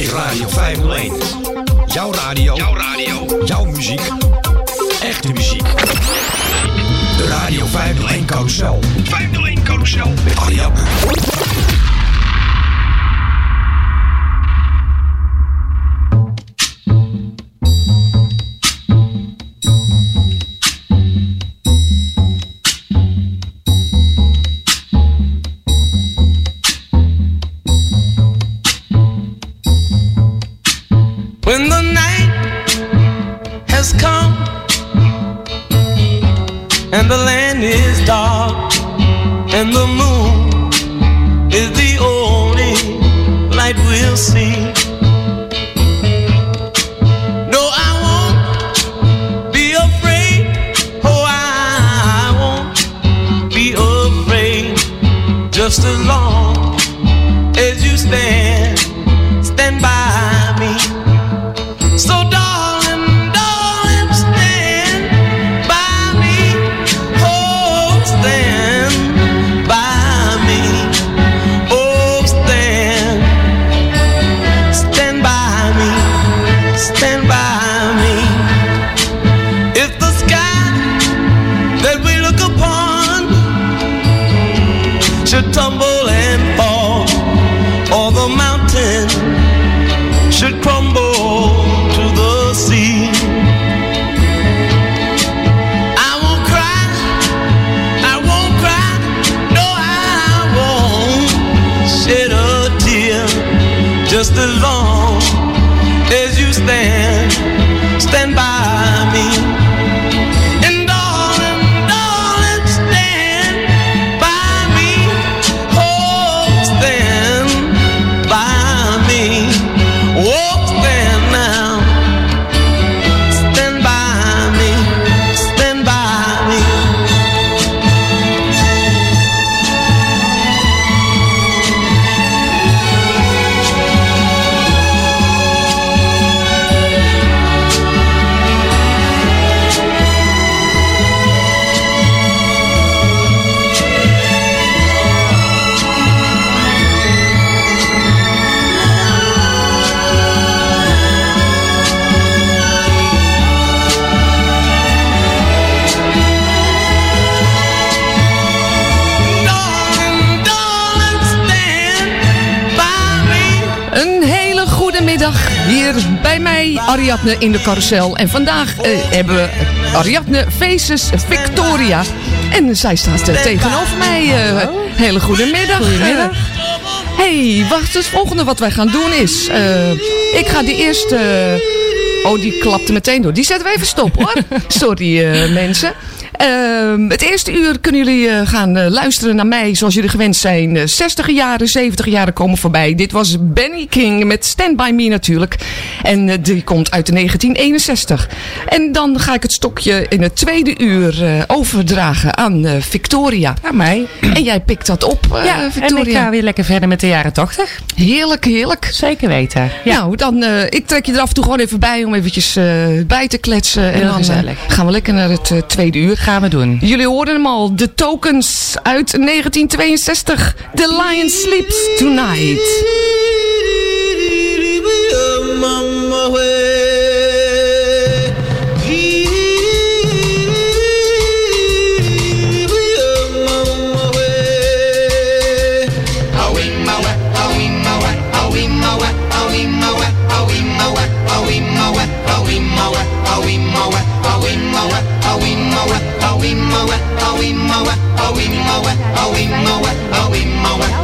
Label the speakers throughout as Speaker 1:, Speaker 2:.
Speaker 1: is Radio 501. Jouw radio. Jouw radio. Jouw muziek. Echte muziek. De Radio 501 Carousel. 501 Carousel. Met Ariadne.
Speaker 2: Carousel. En vandaag eh, hebben we Ariadne Faces Victoria. En zij staat eh, tegenover mij. eh, hele goede middag.
Speaker 3: Goedemiddag.
Speaker 2: hey, wacht, het volgende wat wij gaan doen is... ik ga die eerste... oh, die klapte meteen door. Die zetten we even stop hoor. Sorry mensen. Ehm, het eerste uur kunnen jullie gaan luisteren naar mij zoals jullie gewend zijn. Eh, 60 jaren, 70 jaren komen voorbij. Dit was Benny King met Stand By Me natuurlijk. En eh, die komt uit de 1961. En dan ga ik het stokje in het tweede uur eh, overdragen aan eh, Victoria.
Speaker 3: Aan mij.
Speaker 2: En jij pikt dat op,
Speaker 3: ja, en ik
Speaker 2: Victoria.
Speaker 3: ga weer lekker verder met de jaren 80.
Speaker 2: Heerlijk, heerlijk.
Speaker 3: Zeker weten. Ja.
Speaker 2: Nou, dan, ik trek je er af en toe gewoon even bij om eventjes bij te kletsen. en dan
Speaker 3: gezellig.
Speaker 2: gaan we lekker naar het tweede uur.
Speaker 3: Gaan we doen.
Speaker 2: Jullie hoorden hem al, de tokens uit 1962. The Lion Sleeps Tonight.
Speaker 4: Are we mowing? Are
Speaker 5: we mowing? Are we mowing?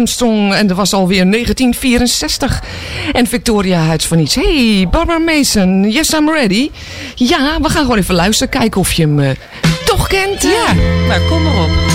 Speaker 5: En dat was alweer 1964. En Victoria Huids van iets. Hey, Barbara Mason, yes I'm ready. Ja, we gaan gewoon even luisteren, kijken of je hem eh, toch kent.
Speaker 6: Ja, maar kom maar op.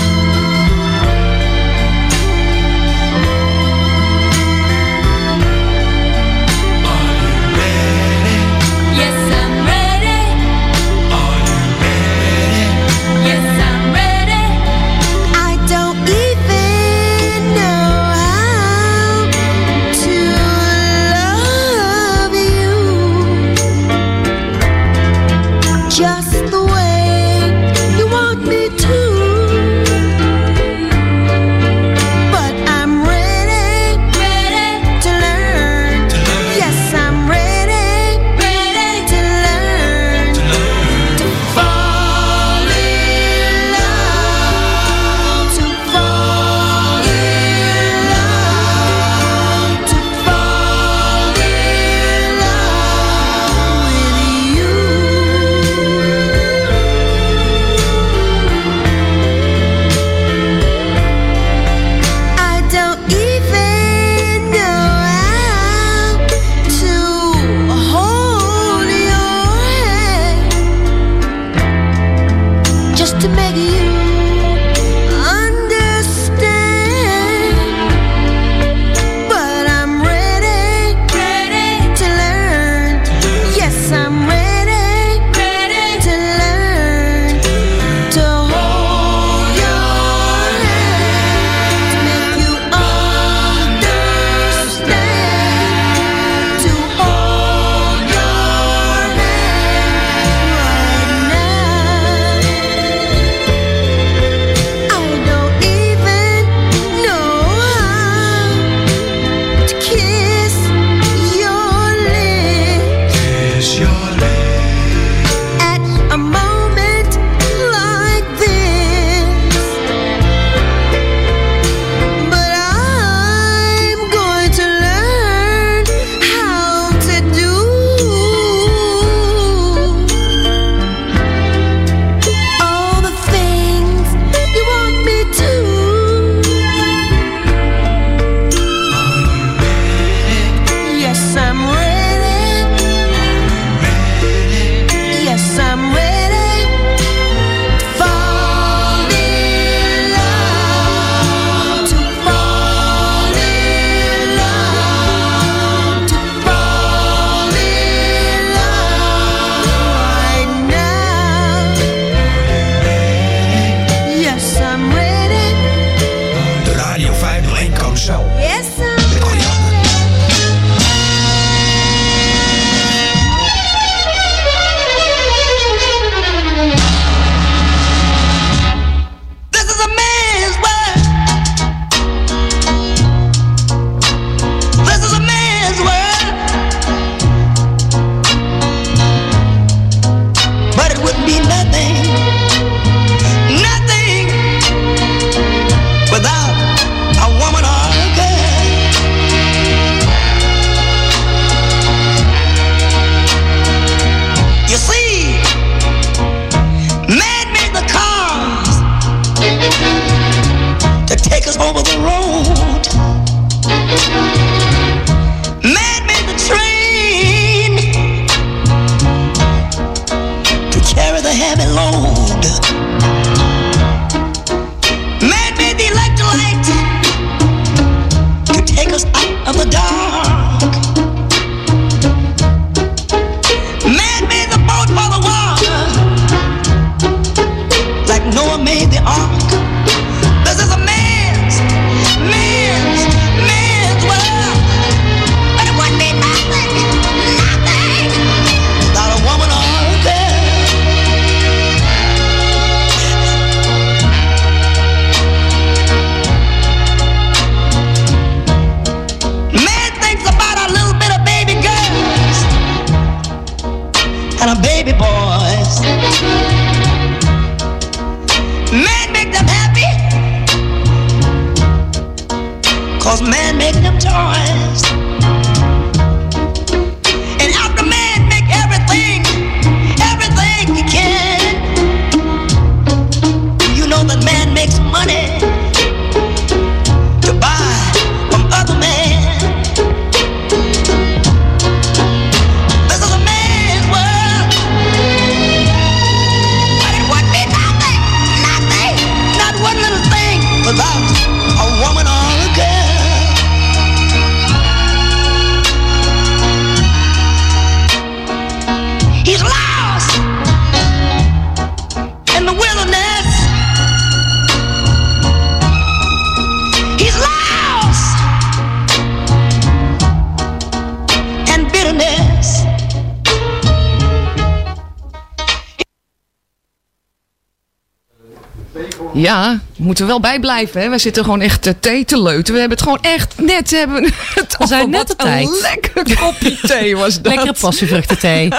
Speaker 2: Ja, we moeten er wel bij blijven. Hè. We zitten gewoon echt eh, thee te leuten. We hebben het gewoon echt net... Hebben het
Speaker 3: We zijn net op tijd.
Speaker 2: Een lekker kopje thee was dat.
Speaker 3: Lekkere passievruchtenthee.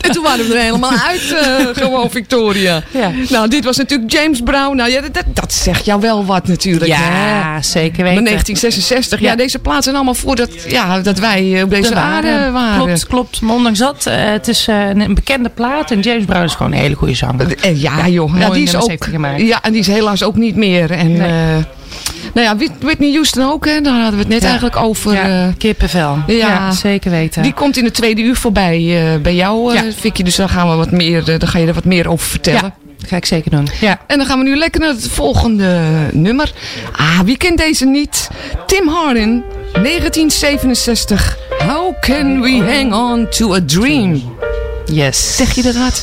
Speaker 2: En toen waren we er helemaal uit, eh, gewoon Victoria.
Speaker 3: Ja.
Speaker 2: Nou, dit was natuurlijk James Brown. Nou ja, dat, dat, zegt jou wel wat natuurlijk. hè.
Speaker 3: ja, zeker
Speaker 2: Maar
Speaker 3: weten.
Speaker 2: 1966. Ja,
Speaker 3: Ja.
Speaker 2: deze plaatsen zijn allemaal voordat ja, dat wij eh, op deze
Speaker 3: De
Speaker 2: aarde waren.
Speaker 3: Klopt, klopt. Maar ondanks dat, het is een, bekende plaat. En James Brown is gewoon een hele goede zanger.
Speaker 2: Ja, joh. Ja, die is
Speaker 3: nummers
Speaker 2: ook,
Speaker 3: gemaakt.
Speaker 2: ja, en die is helaas ook niet meer. En,
Speaker 3: Nee.
Speaker 2: eh, nou ja, Whit- Whitney Houston ook, hè. Daar hadden we het net
Speaker 3: Ja.
Speaker 2: eigenlijk over.
Speaker 3: Ja,
Speaker 2: eh,
Speaker 3: kippenvel.
Speaker 2: ja.
Speaker 3: Ja, zeker weten.
Speaker 2: die komt in het tweede uur voorbij eh, bij jou,
Speaker 3: Ja.
Speaker 2: Vicky. Dus daar, gaan we wat meer, daar ga je er wat meer over vertellen.
Speaker 3: dat ga ik zeker doen. Ja.
Speaker 2: En dan gaan we nu lekker naar het volgende nummer. Ah, wie kent deze niet? Tim Hardin, 1967. How can we hang on to a dream?
Speaker 3: Yes.
Speaker 2: Zeg je dat hard?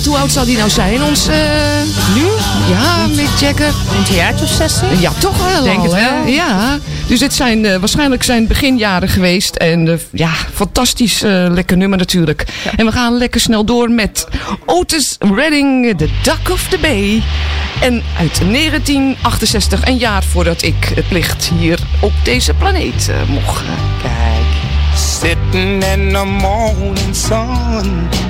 Speaker 2: Want hoe oud zal die nou zijn? Ons, nu? Ja, Mick Jagger.
Speaker 3: Een jaartje of 60?
Speaker 2: Ja, toch wel
Speaker 3: Denk het wel.
Speaker 2: Ja, dus dit zijn waarschijnlijk zijn beginjaren geweest. En ja, fantastisch lekker nummer natuurlijk. Ja. En we gaan lekker snel door met Otis Redding, The Duck of the Bay. En uit 1968, een jaar voordat ik het licht hier op deze planeet mocht kijken.
Speaker 7: Sitting in the morning sun.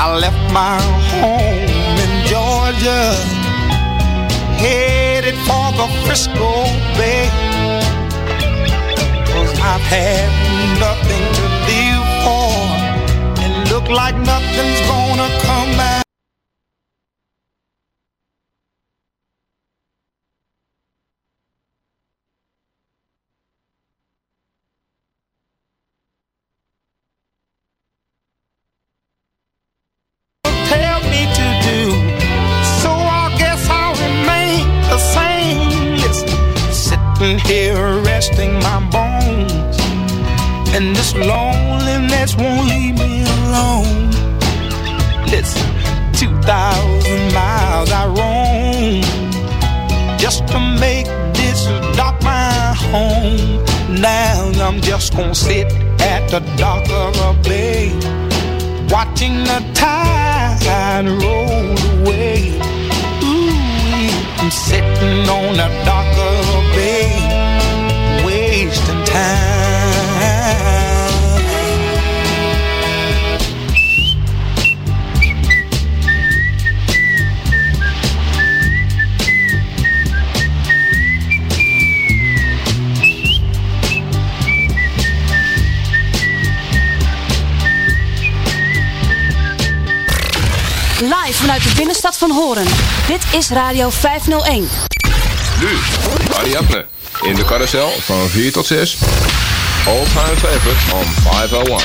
Speaker 7: I left my home in Georgia, headed for the Frisco Bay. Cause I've had nothing to live for, and look like nothing's
Speaker 8: Radio 501.
Speaker 9: Nu, Ariadne. In de carousel van 4 tot 6. All time favorite on 501.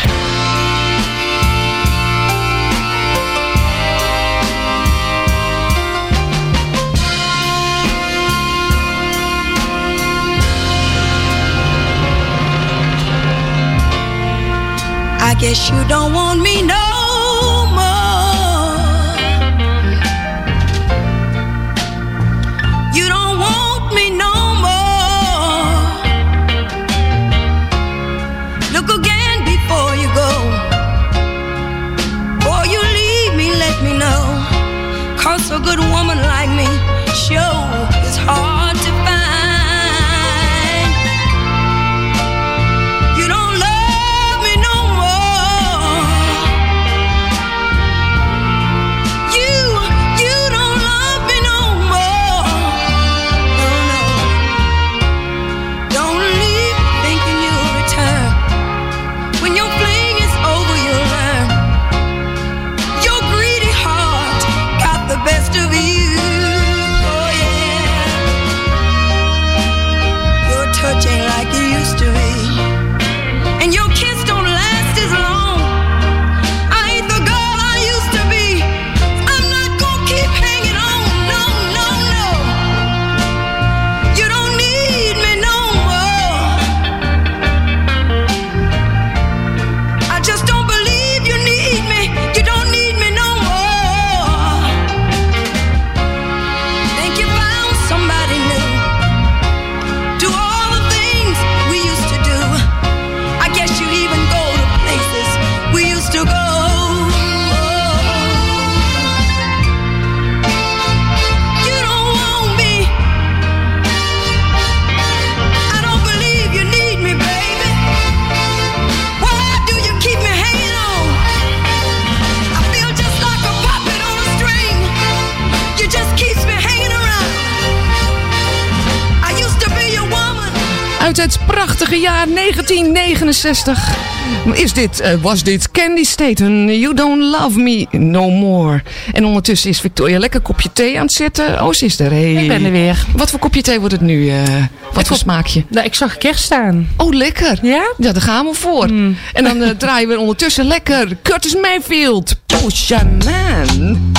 Speaker 10: I guess you don't want me no
Speaker 2: uit het prachtige jaar 1969 is dit, eh, was dit Candy Staten, You Don't Love Me No More. En ondertussen is Victoria lekker kopje thee aan het zetten. Oh, ze is er. Hey.
Speaker 3: Ik ben er weer.
Speaker 2: Wat voor kopje thee wordt het nu? eh? wat voor smaakje?
Speaker 3: Nou, ik zag kerst staan.
Speaker 2: Oh, lekker.
Speaker 3: Ja?
Speaker 2: Ja, daar gaan we voor. En dan eh, draaien we ondertussen lekker Curtis Mayfield. Pusha Man.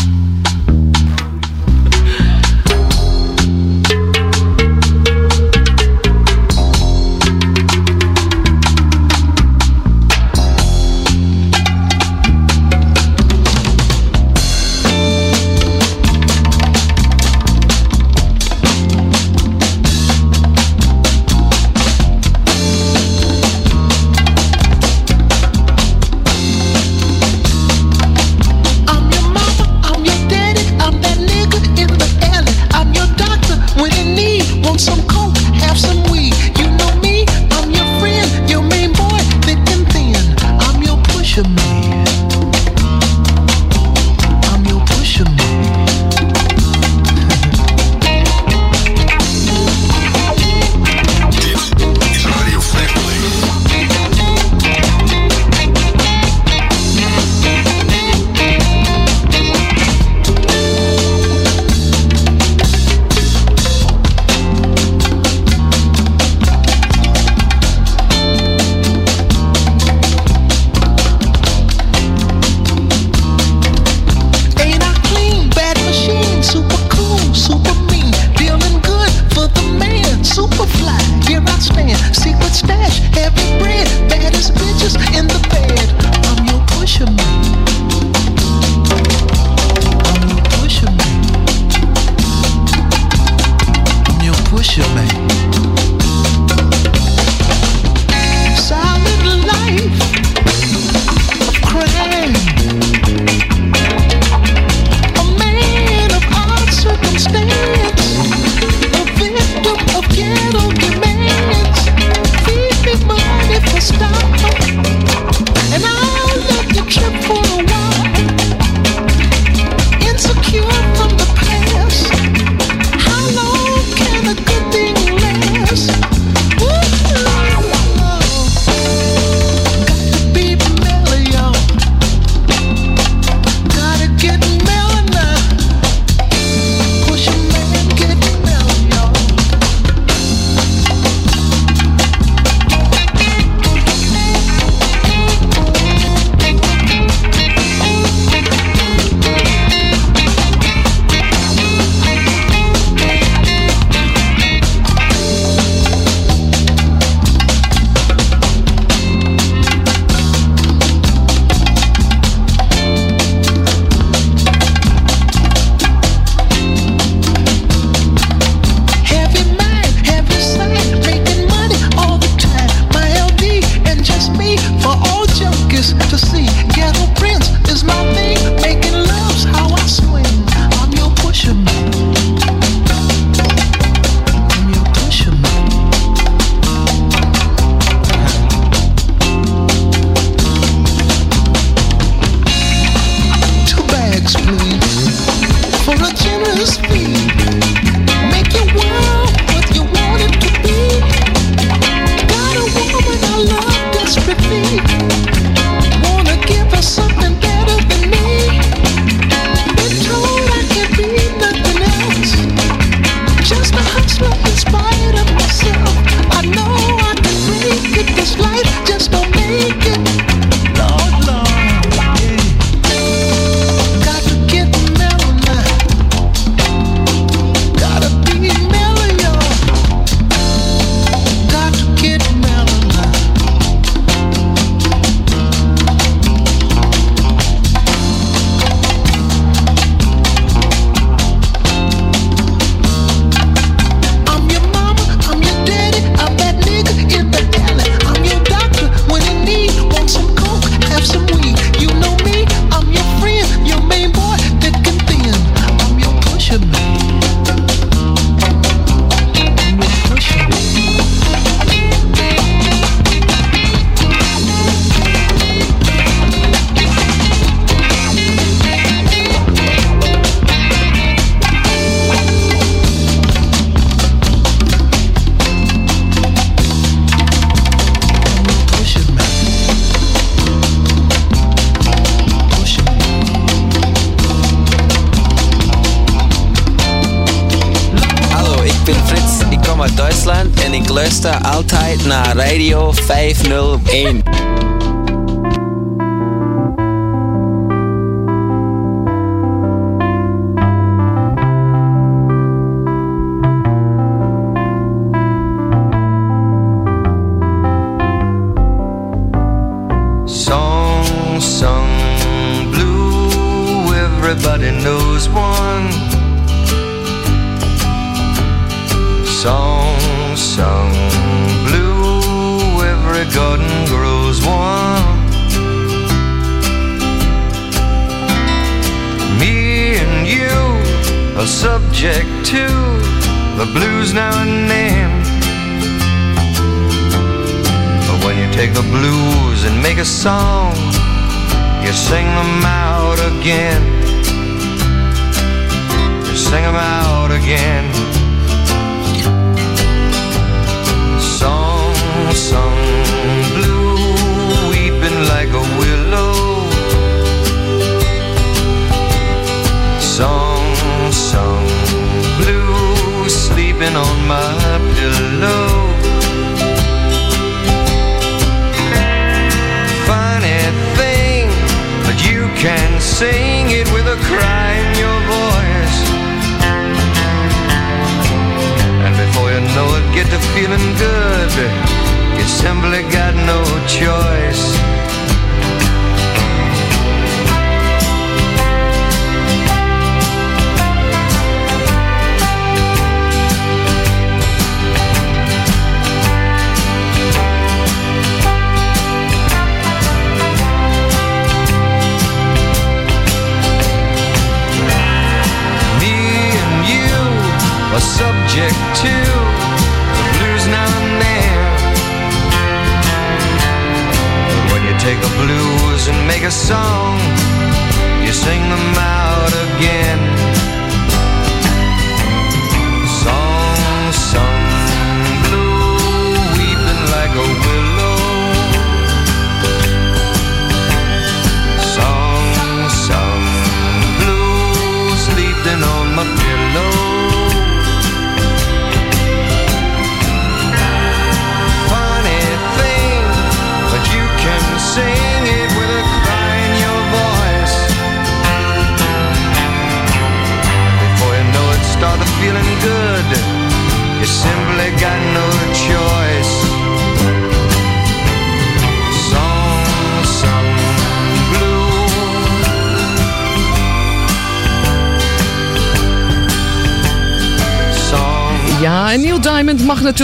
Speaker 11: just, just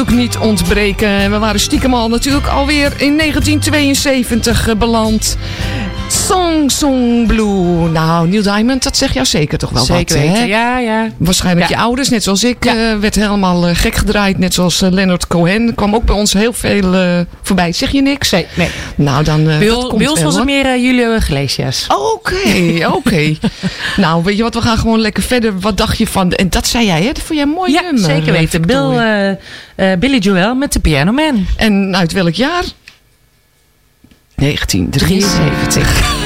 Speaker 11: natuurlijk niet ontbreken. We waren stiekem al natuurlijk alweer in 1972 eh, beland. Song Blue. Nou, Neil Diamond, dat zeg jou zeker toch wel
Speaker 3: zeker
Speaker 11: wat,
Speaker 3: weten. Hè? Ja, ja.
Speaker 11: Waarschijnlijk je ouders, net zoals ik, eh, werd helemaal eh, gek gedraaid. Net zoals eh, Leonard Cohen. Kwam ook bij ons heel veel voorbij. Zeg je niks?
Speaker 3: Nee. nee.
Speaker 11: Nou, dan.
Speaker 3: bij, Bill,
Speaker 11: komt
Speaker 3: was het meer Julio Iglesias.
Speaker 11: Oké, oké. Nou, weet je wat, we gaan gewoon lekker verder. Wat dacht je van. En dat zei jij, hè? Dat vond jij een mooi
Speaker 3: ja,
Speaker 11: nummer.
Speaker 3: Zeker weten. Bill, Billy Joel met de Piano Man.
Speaker 11: En uit welk jaar? 1973.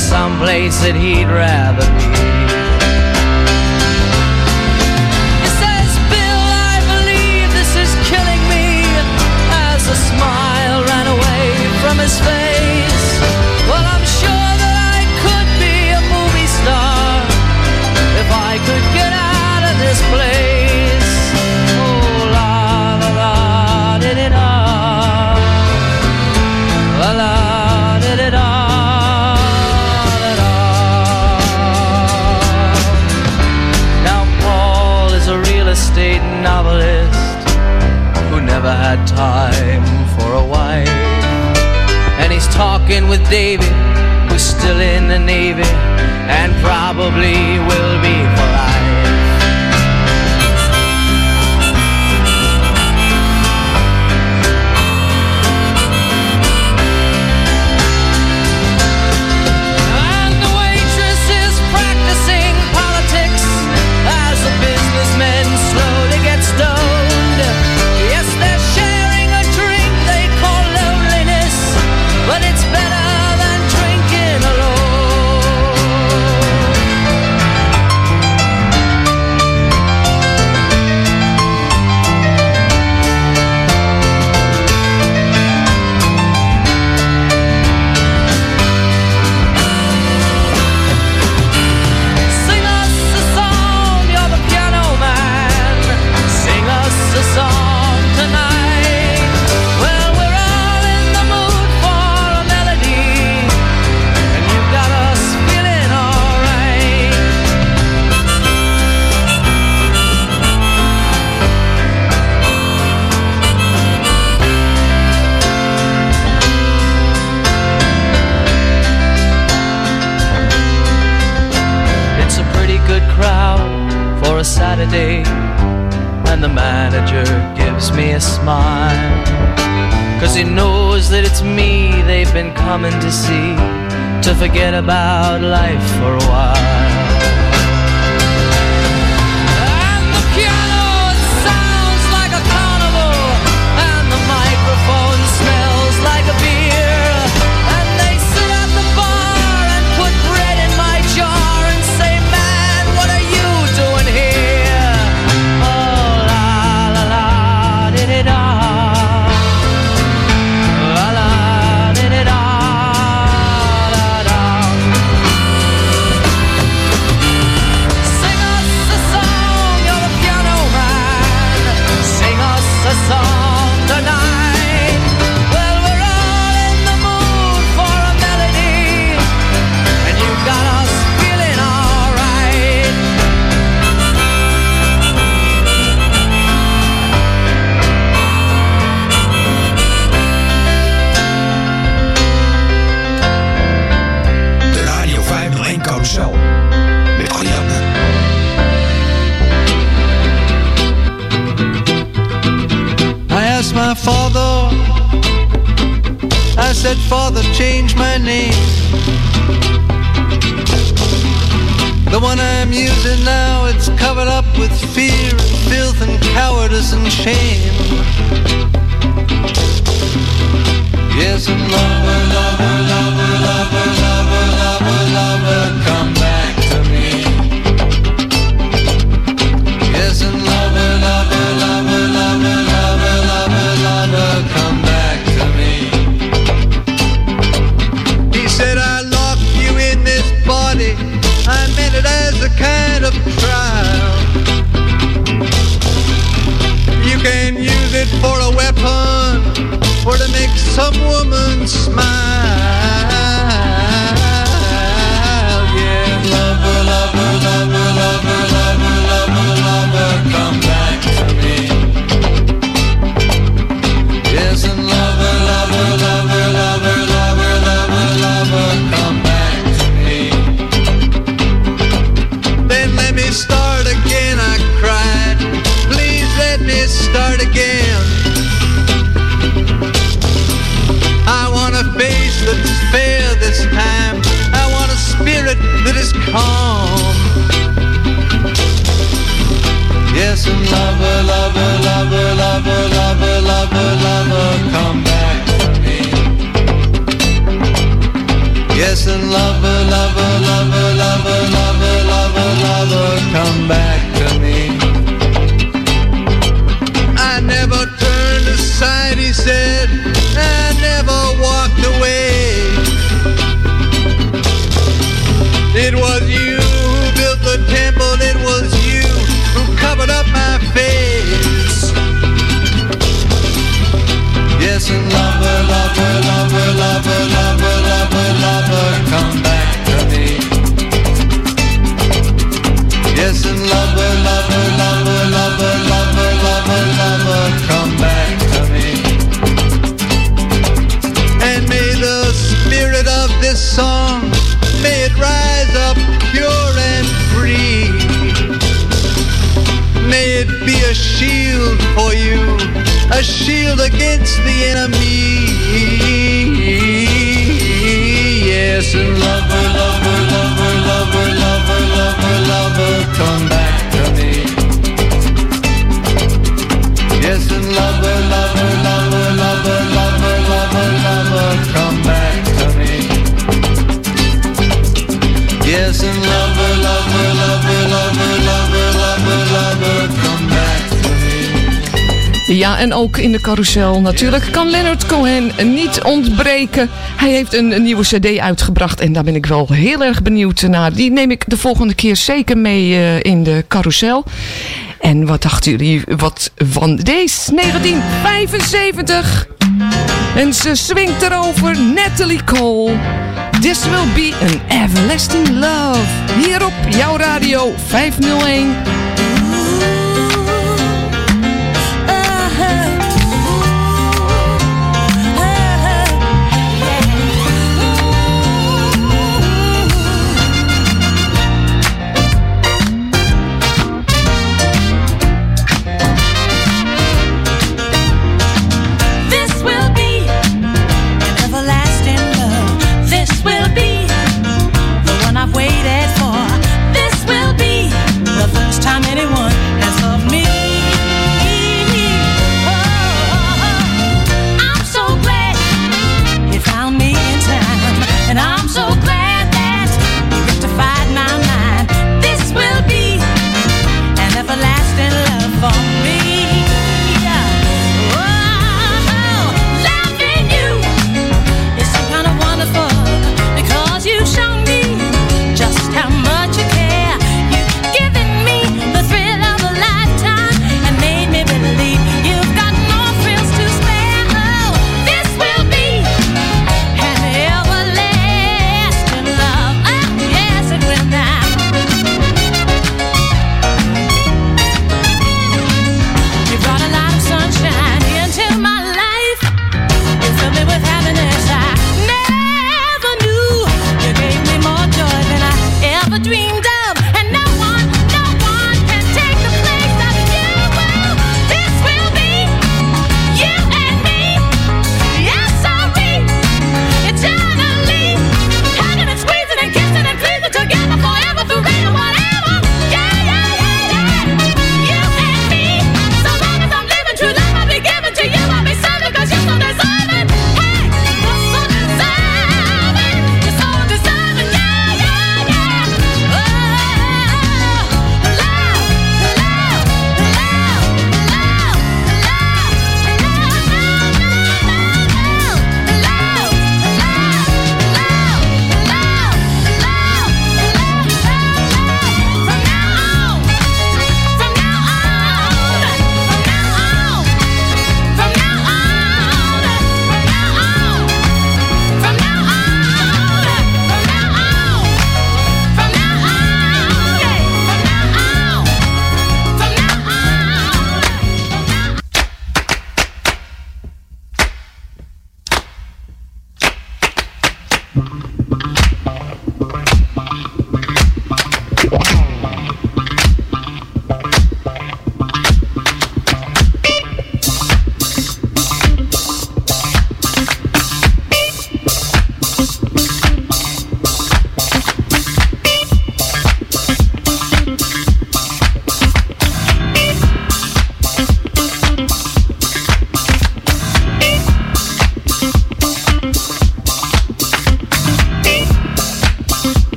Speaker 12: someplace that he'd rather be. working with David, who's still in the Navy, and probably will be. he knows that it's me they've been coming to see to forget about life for a while.
Speaker 1: father changed my name. The one I'm using now, it's covered up with fear and filth and cowardice and shame. Yes, and lover, lover, lover, lover, lover, lover, lover, come back. for to make some woman smile. Lover, lover, lover, lover, lover, lover, lover, come back to me. Yes, and lover, lover, lover, lover, lover, lover, lover, come back to me. I never turned aside, he said. Lover, lover, lover, lover, lover, lover, lover, come back to me. Yes, and lover, lover, lover, lover, lover, lover, lover, come back to me. And may the spirit of this song, may it rise up pure and free. May it be a shield for you, a shield against the enemy. Yes, and lover, lover, lover, lover, lover, lover, lover, come back to me. Yes, and lover, lover, lover, lover, lover, lover, lover, come back to me. Yes, and lover, lover, lover, lover, lover, lover, lover,
Speaker 2: Ja, en ook in de carousel natuurlijk kan Leonard Cohen niet ontbreken. Hij heeft een, nieuwe cd uitgebracht en daar ben ik wel heel erg benieuwd naar. Die neem ik de volgende keer zeker mee eh, in de carousel. En wat dachten jullie wat van deze 1975? En ze swingt erover, Natalie Cole. This will be an everlasting love. Hier op jouw radio 501.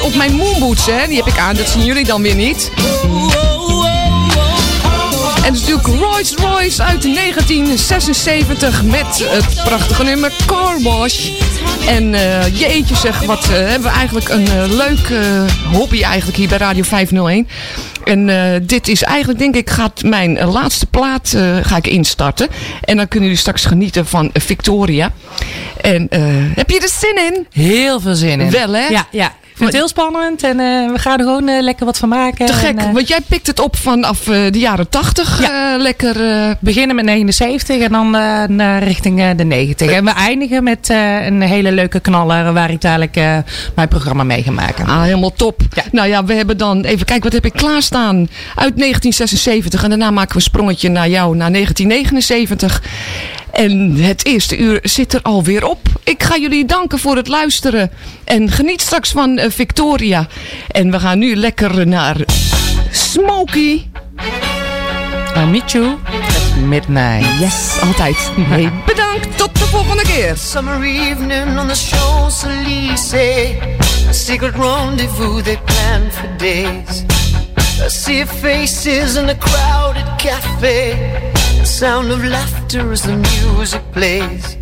Speaker 2: Zelfs op mijn moonboots, hè, die heb ik aan. Dat zien jullie dan weer niet. En het is natuurlijk Rolls Royce uit 1976 met het prachtige nummer Car Wash. En eh, jeetje zeg, wat eh, hebben we eigenlijk een eh, leuk eh, hobby eigenlijk hier bij Radio 501. En dit is eigenlijk, denk ik, gaat mijn laatste plaat ga ik instarten. En dan kunnen jullie straks genieten van Victoria. En heb je er zin in?
Speaker 3: Heel veel zin in.
Speaker 2: Wel, hè?
Speaker 3: Ja, ja. Vind het heel spannend en eh, we gaan er gewoon eh, lekker wat van maken.
Speaker 2: Te gek,
Speaker 3: En, eh,
Speaker 2: want jij pikt het op vanaf de jaren 80. eh, lekker.
Speaker 3: beginnen met 79 en dan naar richting de 90. En we eindigen met een hele leuke knaller waar ik dadelijk mijn programma mee ga maken.
Speaker 2: Ah, helemaal top.
Speaker 3: Ja.
Speaker 2: Nou ja, we hebben dan even kijken, wat heb ik klaarstaan? Uit 1976 en daarna maken we een sprongetje naar jou, naar 1979. En het eerste uur zit er alweer op. Ik ga jullie danken voor het luisteren. En geniet straks van eh, Victoria. En we gaan nu lekker naar Smokey.
Speaker 3: I meet you at midnight.
Speaker 2: Yes, altijd. Hey, bedankt. Tot de volgende keer.
Speaker 13: Summer evening on the Champs-Élysées A secret rendezvous they planned for days sea of faces in a crowded cafe sound of laughter as the music plays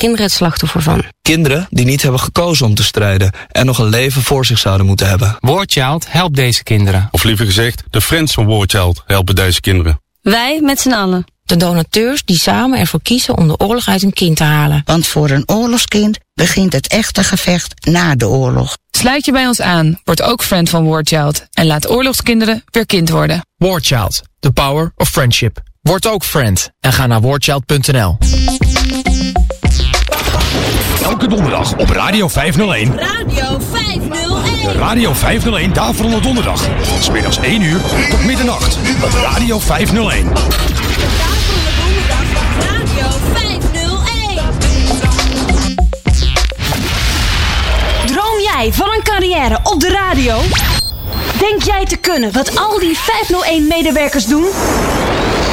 Speaker 14: kinderen het slachtoffer van.
Speaker 15: Kinderen die niet hebben gekozen om te strijden en nog een leven voor zich zouden moeten hebben.
Speaker 16: Warchild helpt deze kinderen.
Speaker 17: Of liever gezegd, de friends van Warchild helpen deze kinderen.
Speaker 14: Wij met z'n allen.
Speaker 18: De donateurs die samen ervoor kiezen om de oorlog uit een kind te halen.
Speaker 19: Want voor een oorlogskind begint het echte gevecht na de oorlog.
Speaker 20: Sluit je bij ons aan, word ook friend van Warchild en laat oorlogskinderen weer kind worden.
Speaker 21: Warchild, the power of friendship. Word ook friend en ga naar warchild.nl.
Speaker 22: Elke donderdag op Radio 501.
Speaker 23: Radio 501.
Speaker 22: De Radio 501 Daverende Donderdag. Van middags 1 uur tot middernacht op Radio 501.
Speaker 23: Radio 501.
Speaker 8: Droom jij van een carrière op de radio? Denk jij te kunnen wat al die 501-medewerkers doen?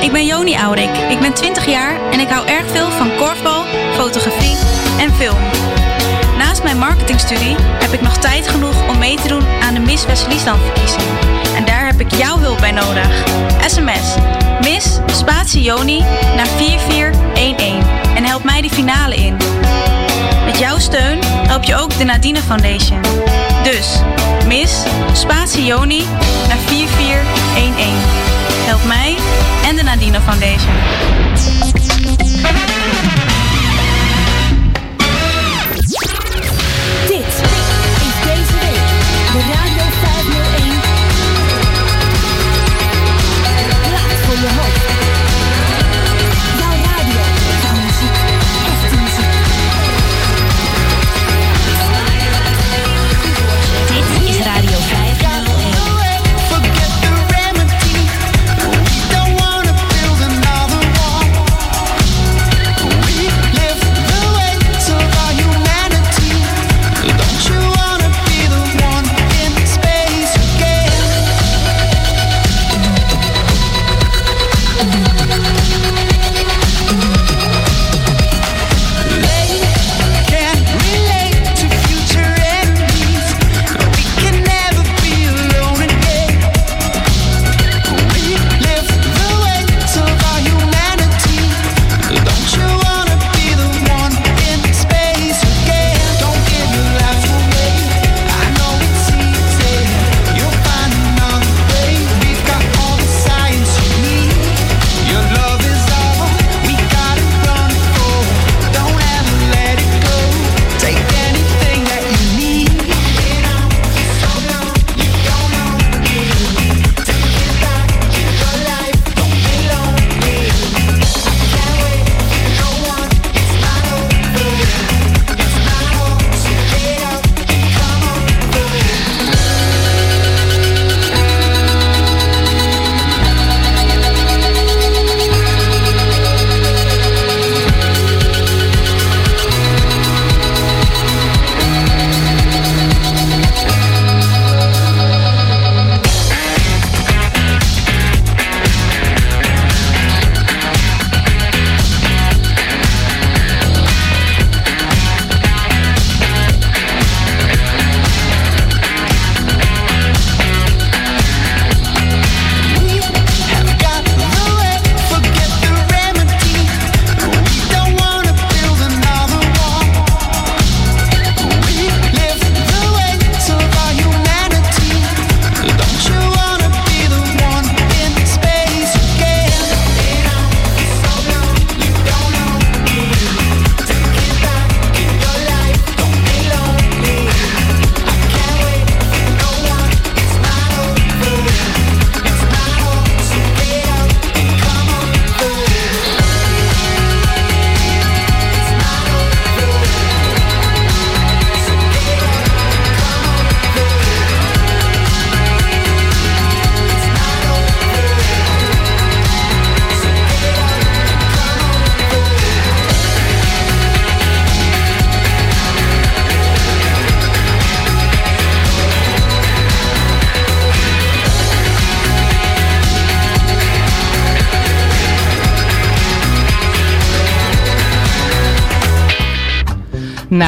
Speaker 24: Ik ben Joni Aurik. Ik ben 20 jaar en ik hou erg veel van korfbal, fotografie en film. Naast mijn marketingstudie heb ik nog tijd genoeg om mee te doen aan de Miss West-Friesland verkiezing. En daar heb ik jouw hulp bij nodig. SMS Miss Spatie Joni naar 4411 en help mij de finale in. Met jouw steun help je ook de Nadine Foundation. Dus Miss Spatie Joni naar 4411. Help mij en de Nadine Foundation.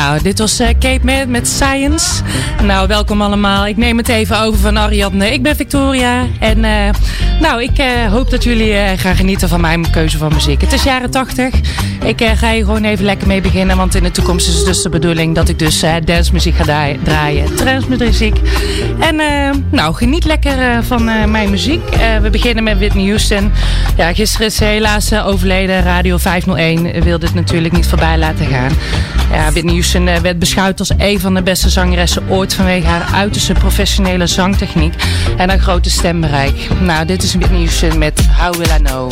Speaker 25: Nou, dit was eh, Cape Med met Science. Nou, welkom allemaal. Ik neem het even over van Ariadne. Ik ben Victoria. En eh, nou, ik eh, hoop dat jullie eh, gaan genieten van mijn keuze van muziek. Het is jaren 80. Ik ga hier gewoon even lekker mee beginnen. Want in de toekomst is het dus de bedoeling dat ik dus dancemuziek ga draaien. Transmuziek. En nou, geniet lekker van mijn muziek. We beginnen met Whitney Houston. Ja, gisteren is helaas overleden. Radio 501 wilde het natuurlijk niet voorbij laten gaan. Ja, Whitney Houston eh, werd beschouwd als een van de beste zangeressen ooit vanwege haar uiterste professionele zangtechniek en haar grote stembereik. Nou, dit is Whitney Houston met How Will I Know.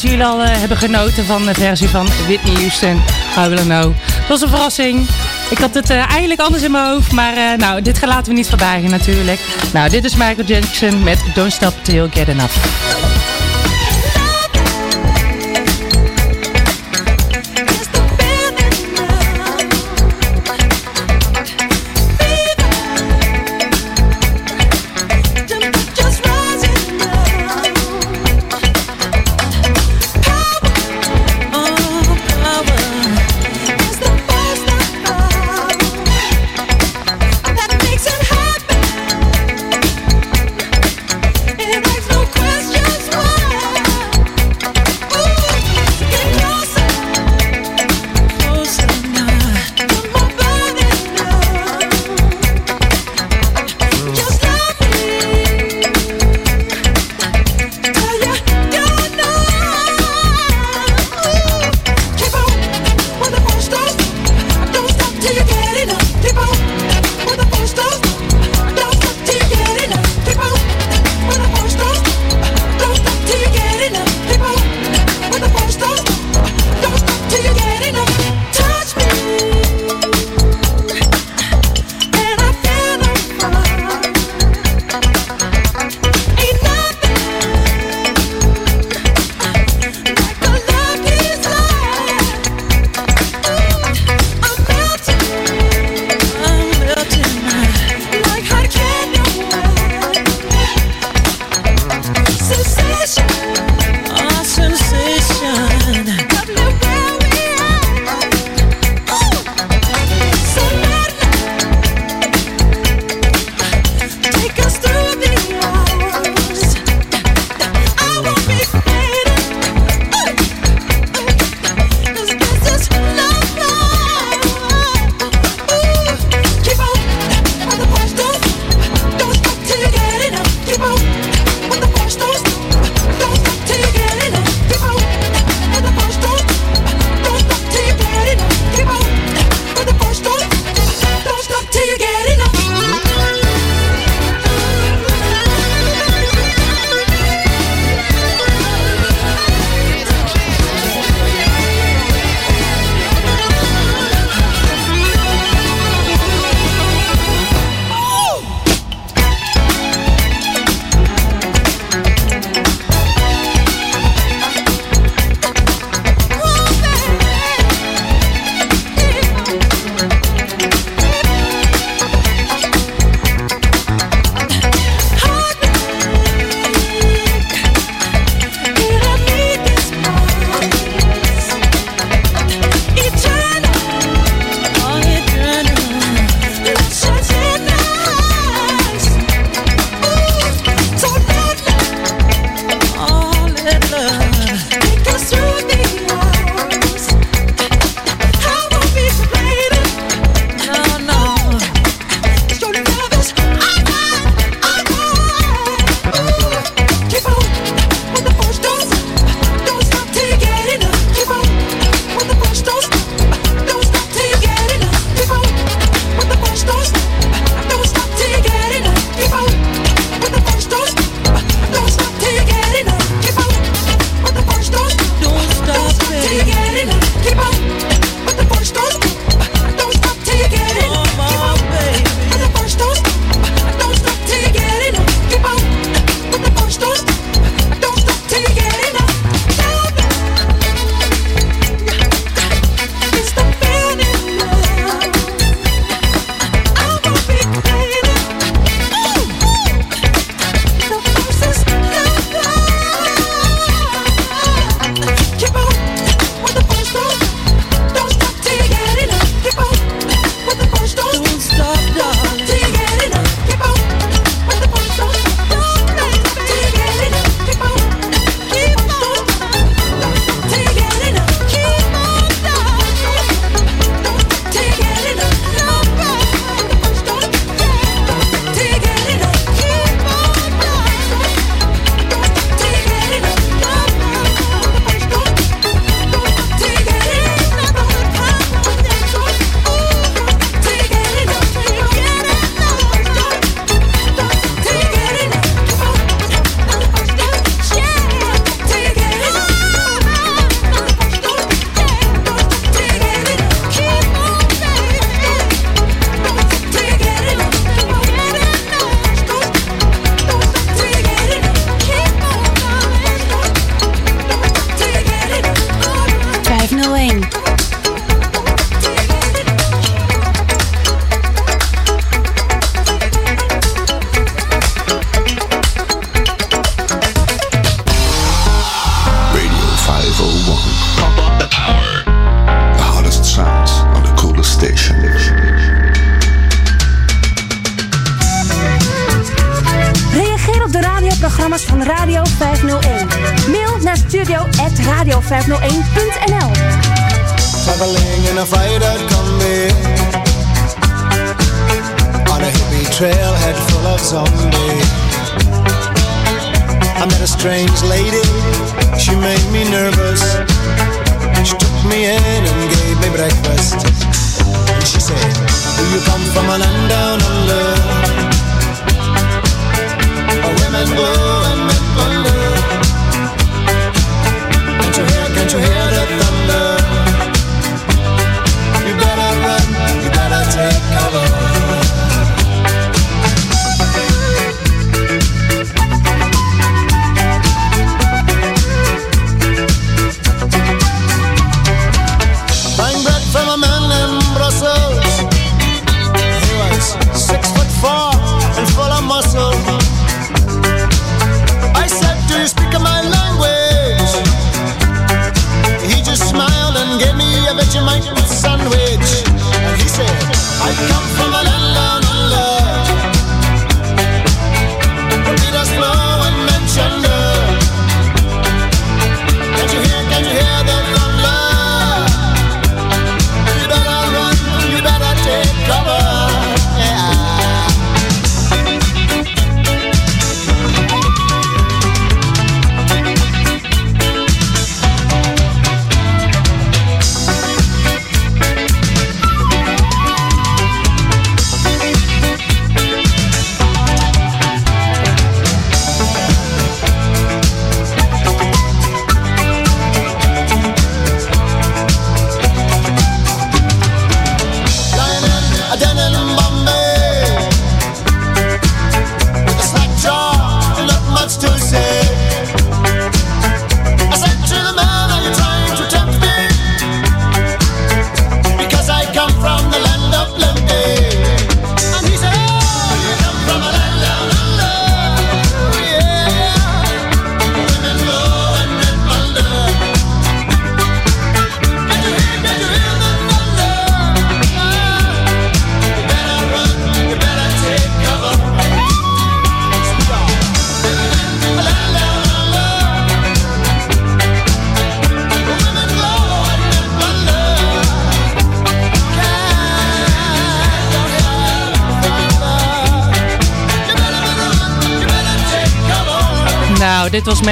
Speaker 25: Dat jullie al eh, hebben genoten van de versie van Whitney Houston. How Will I Know. Het was een verrassing. Ik had het eh, eigenlijk anders in mijn hoofd, maar eh, nou, dit laten we niet gaan natuurlijk. Nou, dit is Michael Jackson met Don't Stop Till Get Enough.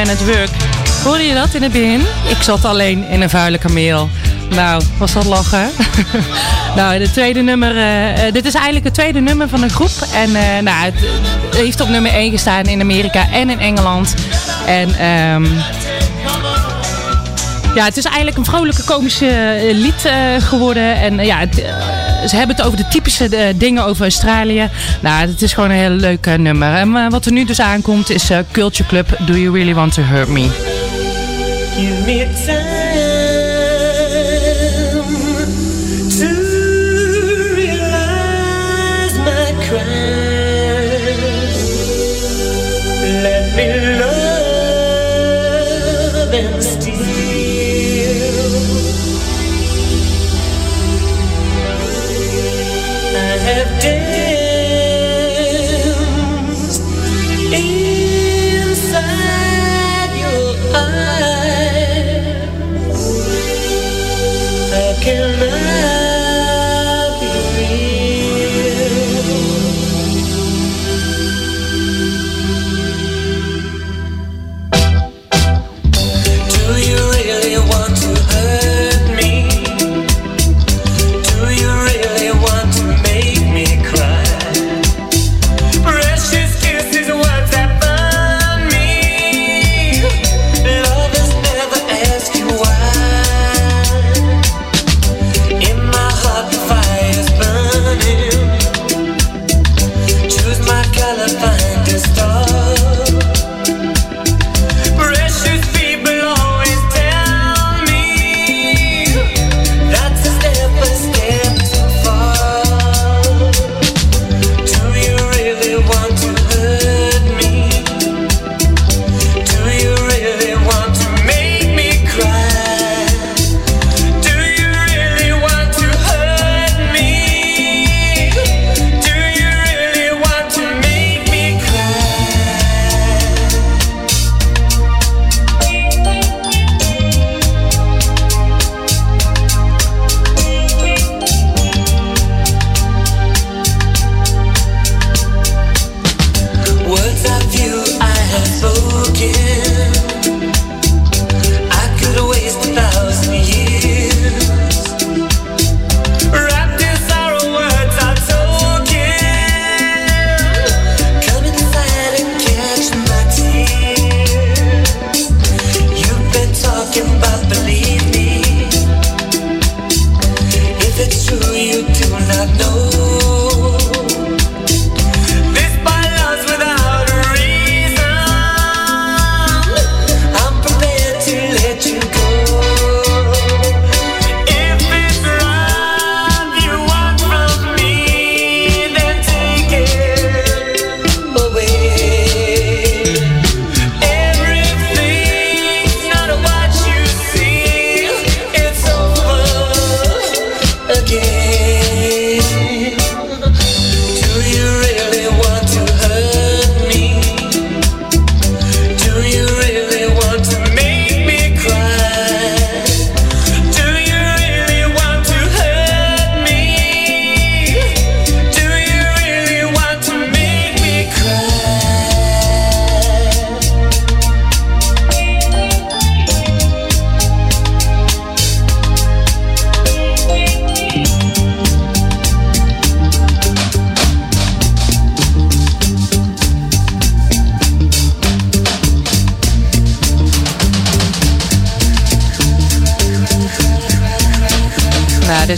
Speaker 3: het werk. Hoorde je dat in het begin? Ik zat alleen in een vuile kameel. Nou, was dat lachen. nou, de tweede nummer. Eh, eh, dit is eigenlijk het tweede nummer van een groep. En eh, nou, het heeft op nummer 1 gestaan in Amerika en in Engeland. En ehm, ja, het is eigenlijk een vrolijke komische lied geworden. En ja, het, ze hebben het over de typische eh, dingen over Australië. Nou, het is gewoon een heel leuk eh, nummer. En eh, wat er nu dus aankomt is Culture Club, Do You Really Want To Hurt Me?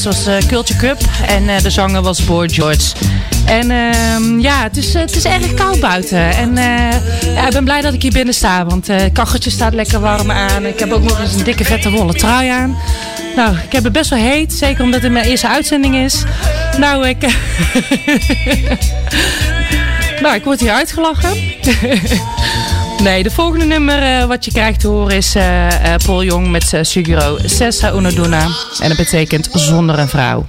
Speaker 13: was eh, Culture Cup en eh, de zanger was Boy George. En ehm, ja, het is, eh, het is erg koud buiten. En ja, ik ben blij dat ik hier binnen sta, want het kacheltje staat lekker warm aan. Ik heb ook nog eens een dikke vette wollen trui aan. Nou, ik heb het best wel heet, zeker omdat het mijn eerste uitzending is. Nou, ik... nou, ik word hier uitgelachen. Nee, de volgende nummer eh, wat je krijgt te horen is uh, Paul Jong met Sugiro Sessa unaduna, En dat betekent zonder een vrouw.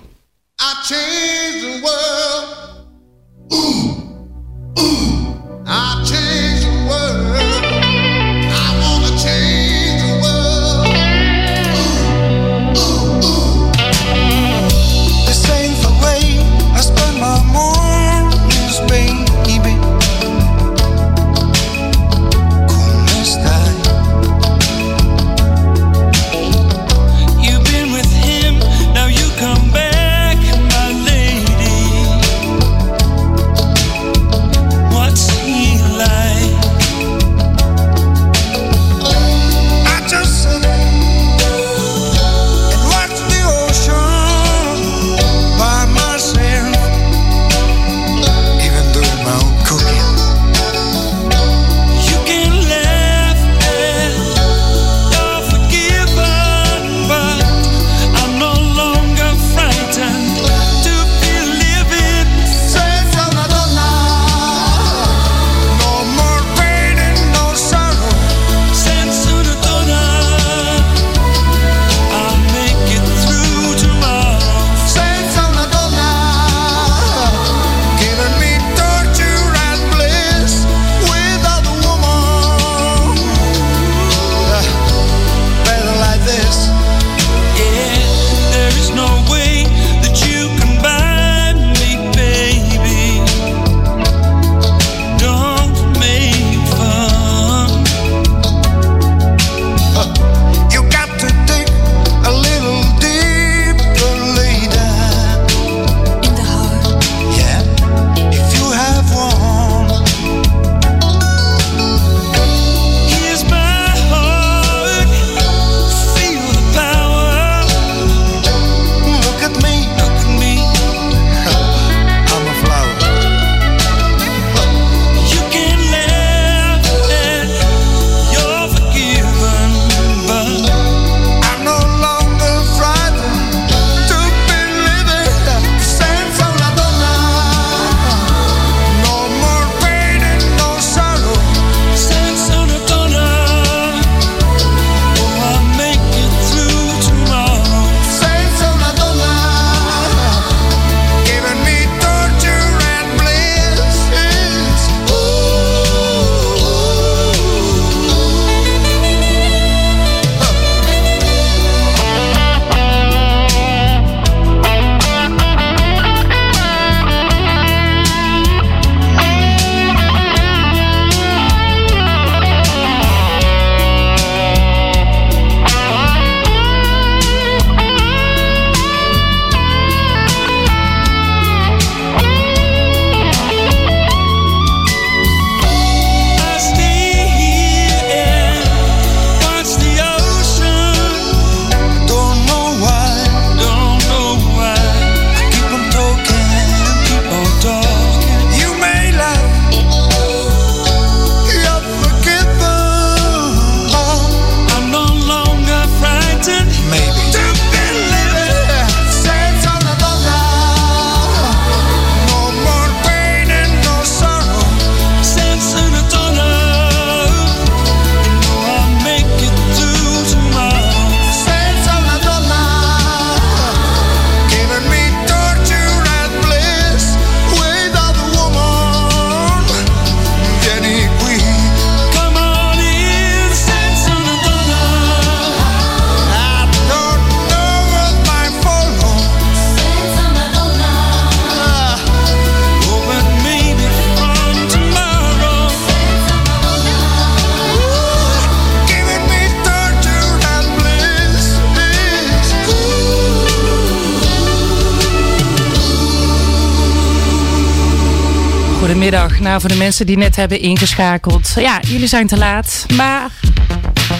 Speaker 13: die net hebben ingeschakeld. Ja, jullie zijn te laat, maar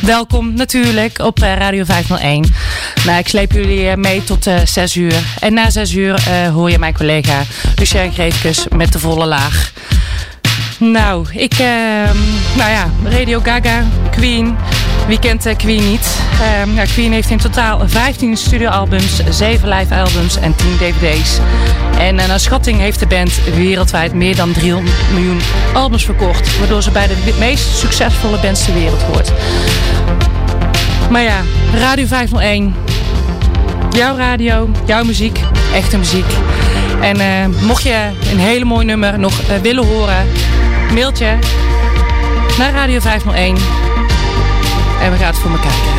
Speaker 3: welkom natuurlijk op eh, Radio 501. Nou, ik sleep jullie eh, mee tot eh, 6 uur. En na 6 uur hoor je mijn collega Lucien Greetkus met de volle laag. Nou, ik, ehm, nou ja, Radio Gaga, Queen, wie kent eh, Queen niet? Ehm, Queen heeft in totaal 15 studioalbums, 7 live albums en 10 dvd's. En eh, naar schatting heeft de band wereldwijd meer dan 300 miljoen albums verkocht. Waardoor ze bij de meest succesvolle bands ter wereld hoort. Maar ja, Radio 501. Jouw radio, jouw muziek, echte muziek. En eh, mocht je een hele mooi nummer nog willen horen, mailtje naar Radio 501. En we gaan het voor elkaar krijgen.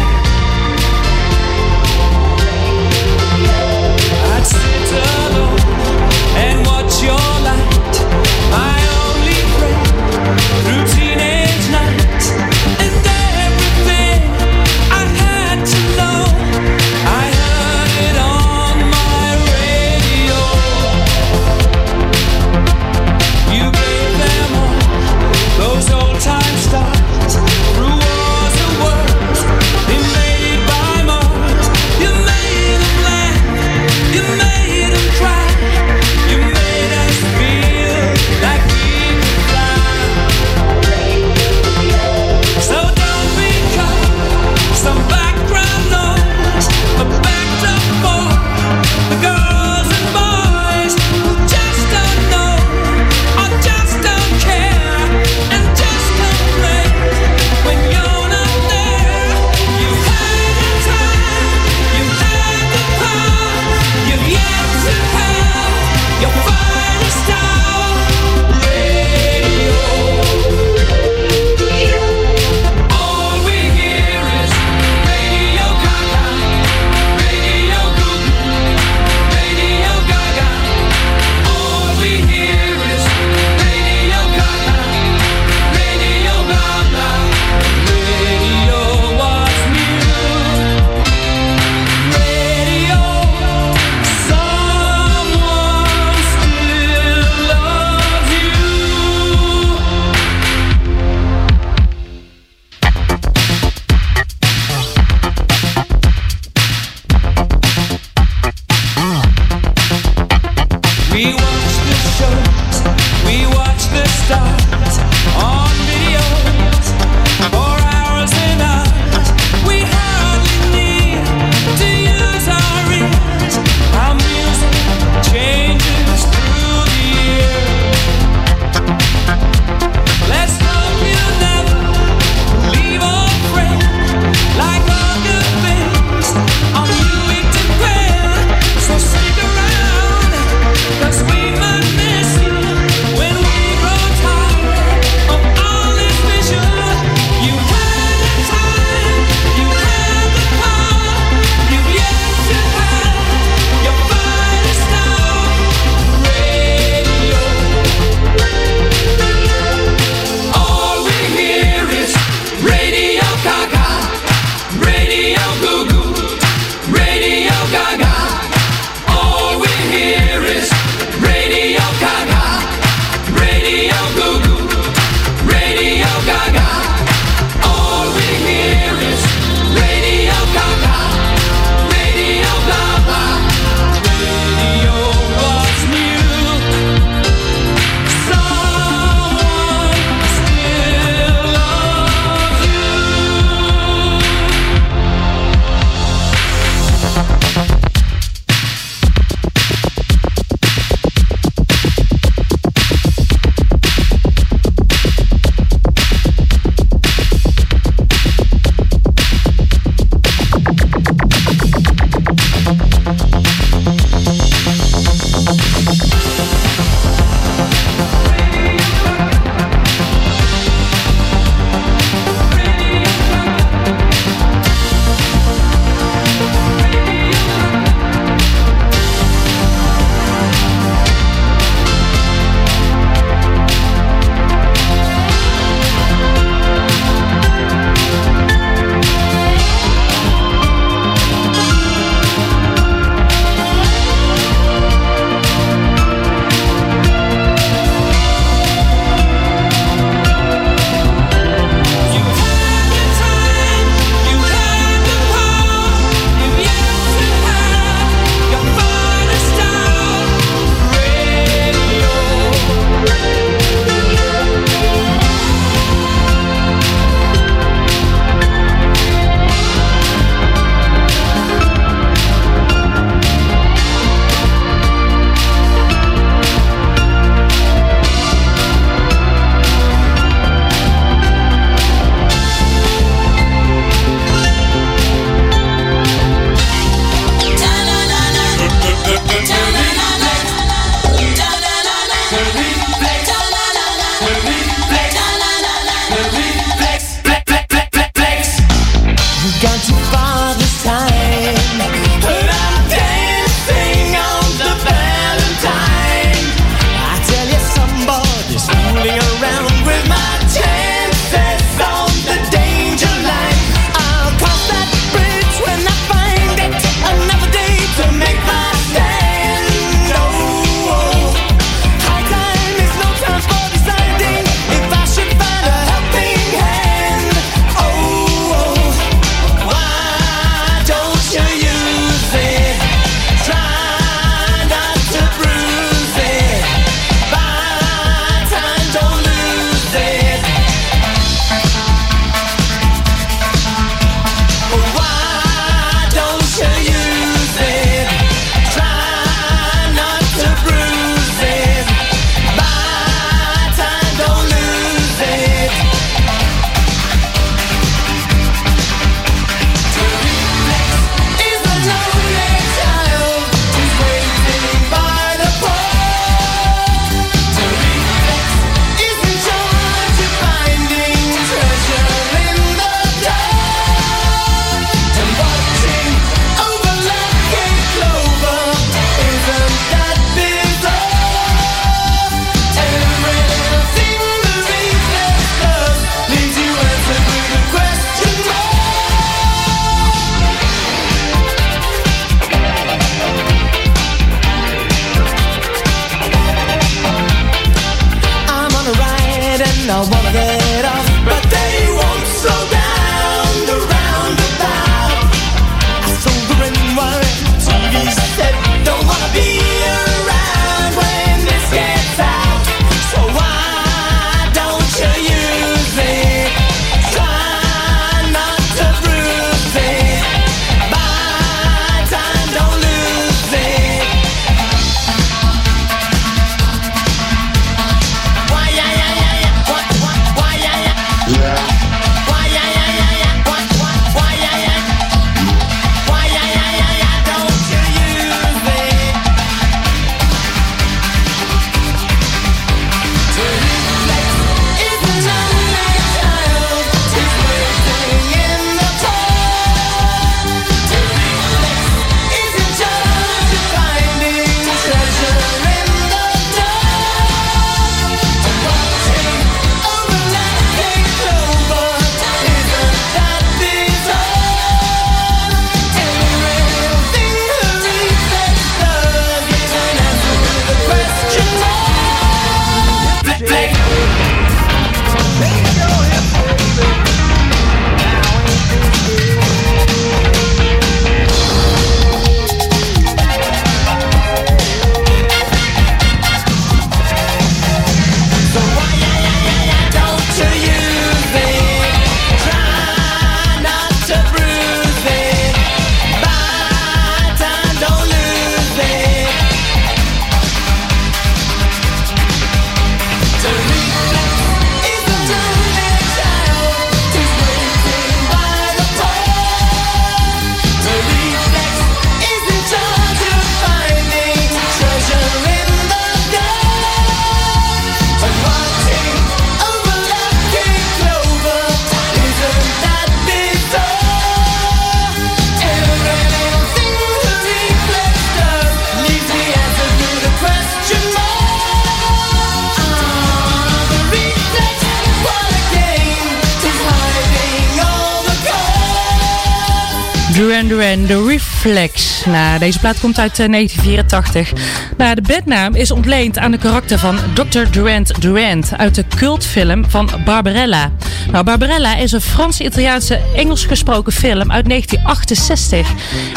Speaker 3: Duran The Reflex. Nou, deze plaat komt uit eh, 1984. Nou, de bednaam is ontleend aan de karakter van Dr. Durant Durant uit de cultfilm van Barbarella. Nou, Barbarella is een Frans-Italiaanse Engels gesproken film uit 1968.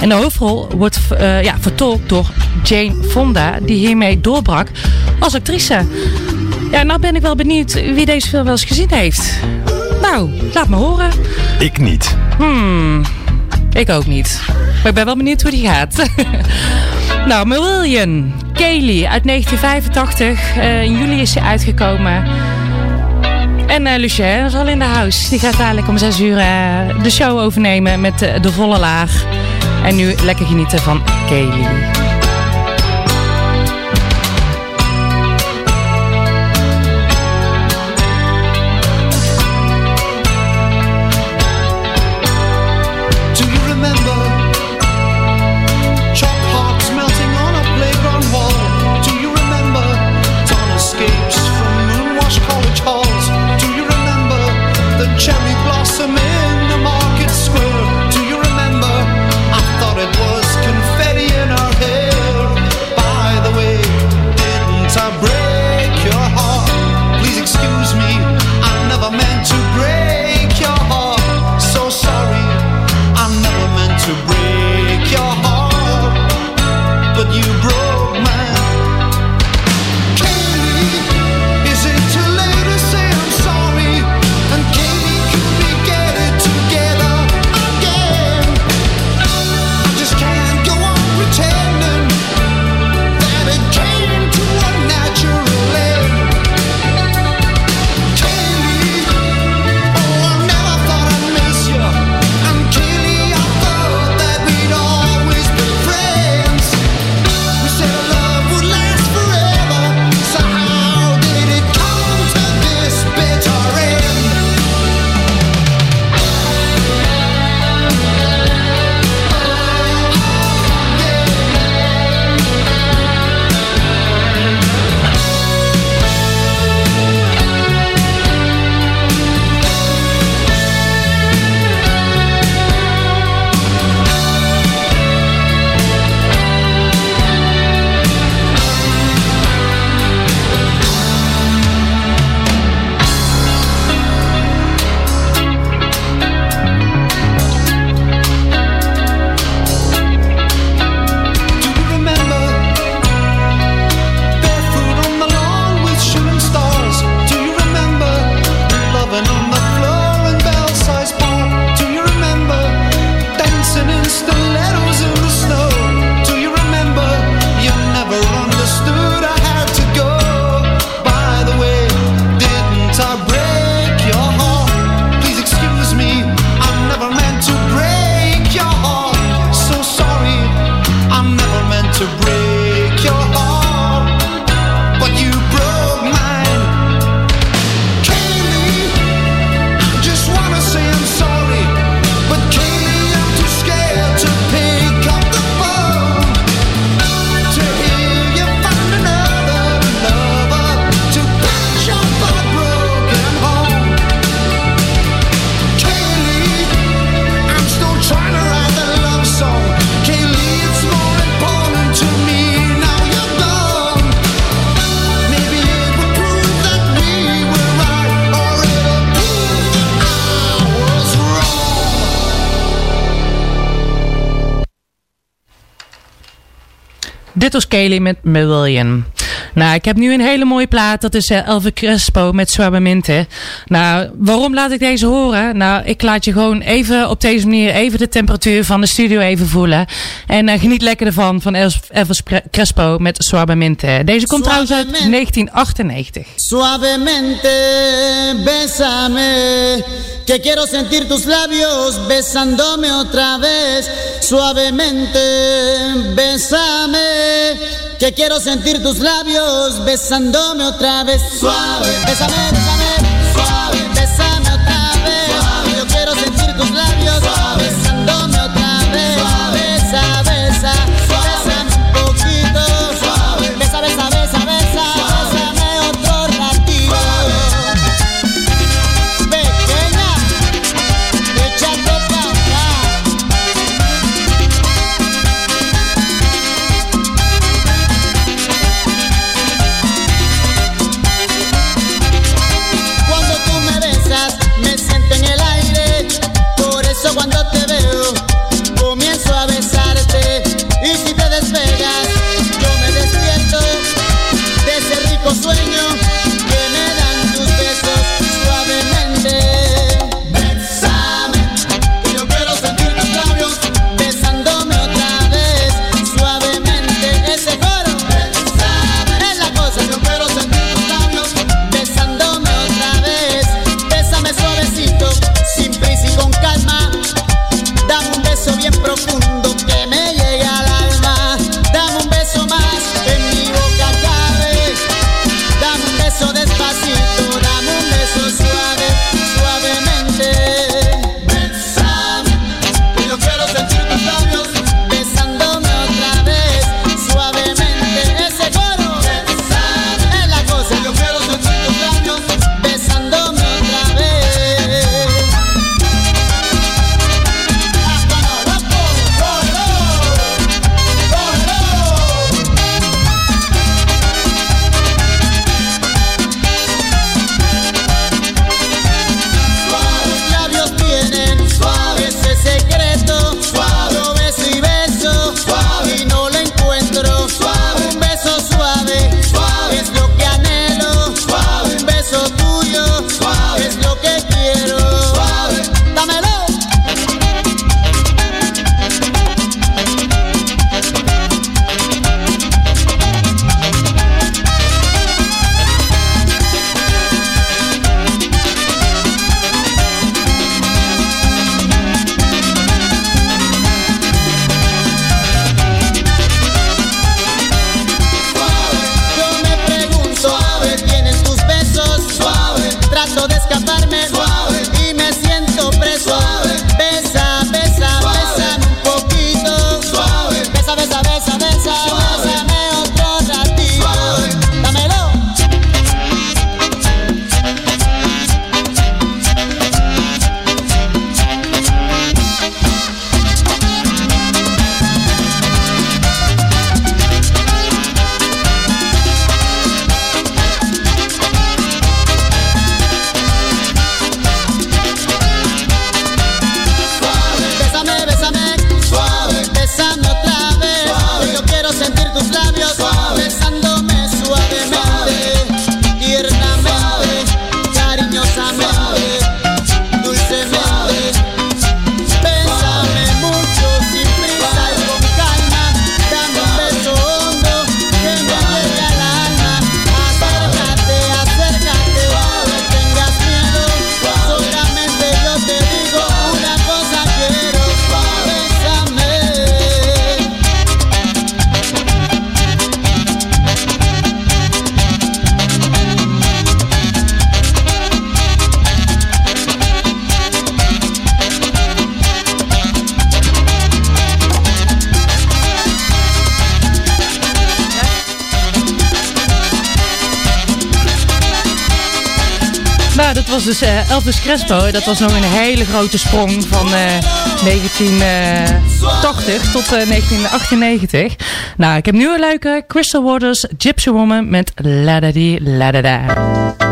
Speaker 3: En de hoofdrol wordt eh, ja, vertolkt door Jane Fonda, die hiermee doorbrak als actrice. Ja, nou ben ik wel benieuwd wie deze film wel eens gezien heeft. Nou, laat me horen.
Speaker 26: Ik niet.
Speaker 3: Hmm, ik ook niet. Maar ik ben wel benieuwd hoe die gaat. nou, Marillion Kaylee uit 1985. Eh, in juli is hij uitgekomen. En eh Lucien is al in de house. Die gaat dadelijk om 6 uur eh, de show overnemen met de volle laag. En nu lekker genieten van Kaylee. Efterskalið med, med igen. Nou, ik heb nu een hele mooie plaat. Dat is eh, Elve Crespo met Suavemente. Nou, waarom laat ik deze horen? Nou, ik laat je gewoon even op deze manier even de temperatuur van de studio even voelen. En eh, geniet lekker ervan, van Elvis Crespo met Suavemente. Deze komt trouwens uit 1998.
Speaker 26: Suavemente, besame, que quiero sentir tus labios besándome otra vez. Suavemente, besame, que quiero sentir tus labios besándome otra vez. Suave, bésame, bésame, suave, bésame otra vez. Suave. Yo quiero sentir tus labios.
Speaker 3: Crespo. Dat was nog een hele grote sprong van eh, 1980 eh, tot eh, 1998. Nou, ik heb nu een leuke Crystal Waters Gypsy Woman met
Speaker 23: La Da Di La Da Da.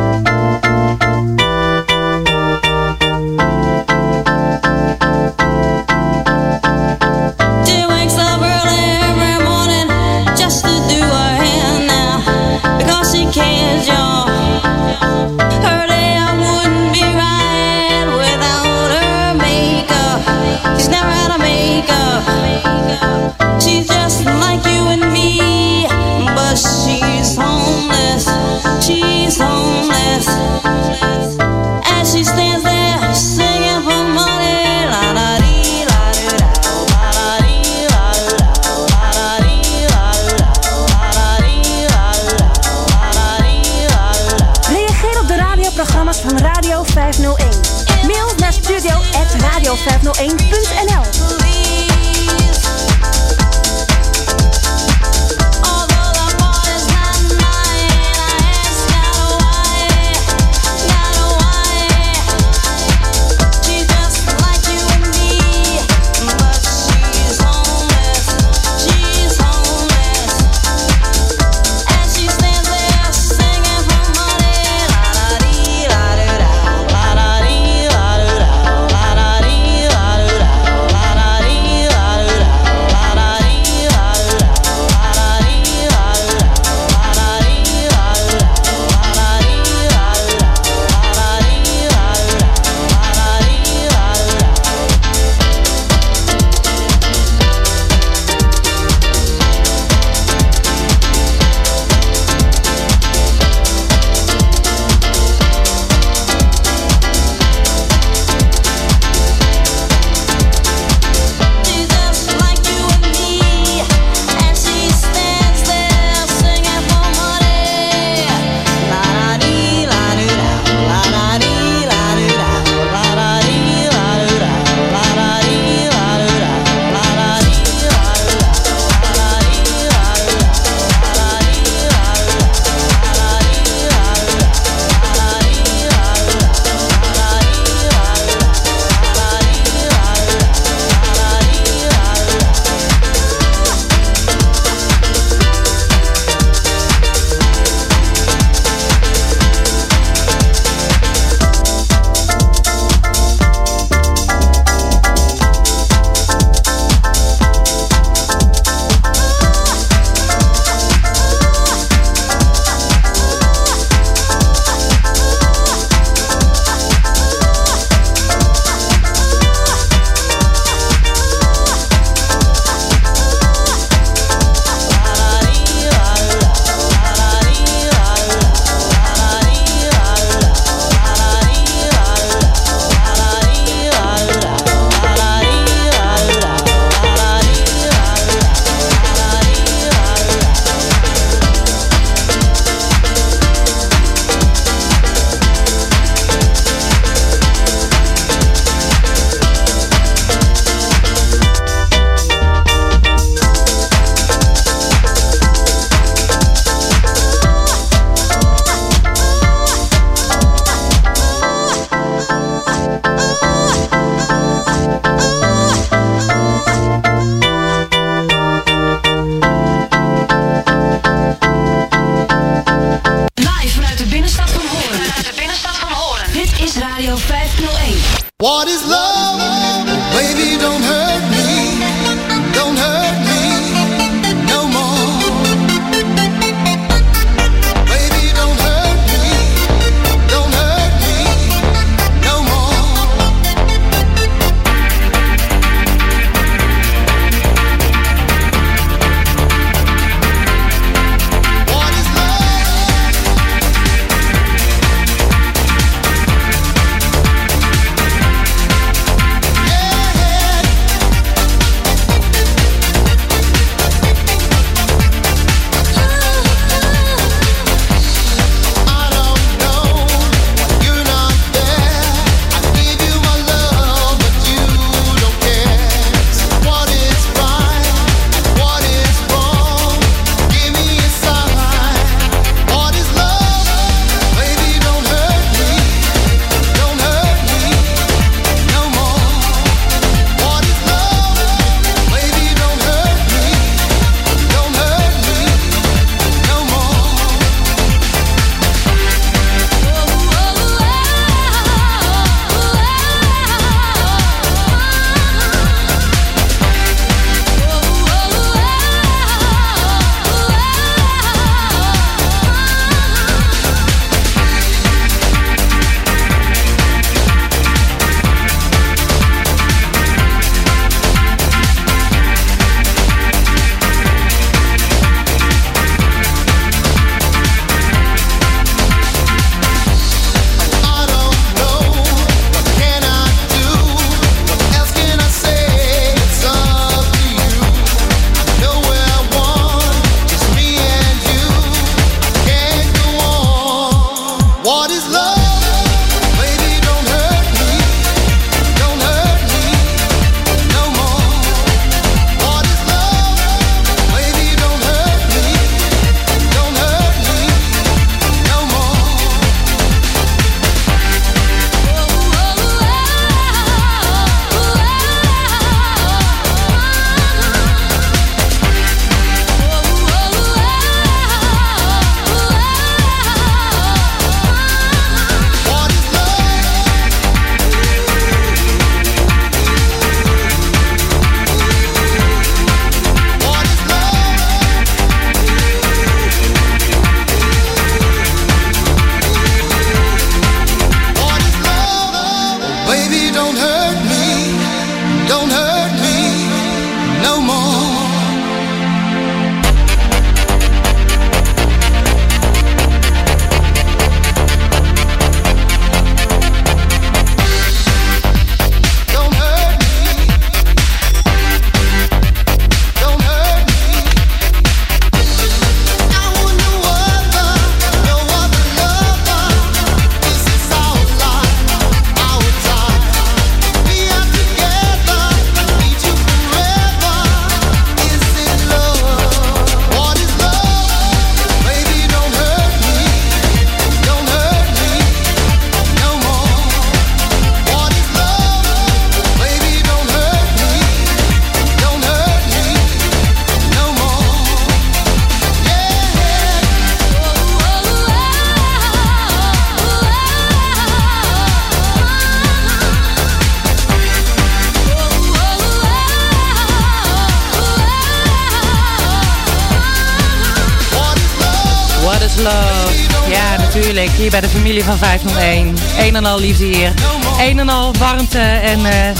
Speaker 3: en al liefde hier. Een en al warmte en... Eh,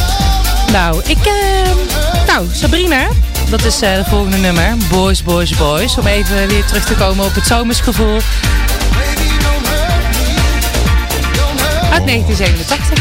Speaker 3: nou, ik... Eh, nou, Sabrina, dat is eh, de volgende nummer. Boys, boys, boys. Om even weer terug te komen op het zomersgevoel. Uit 1987.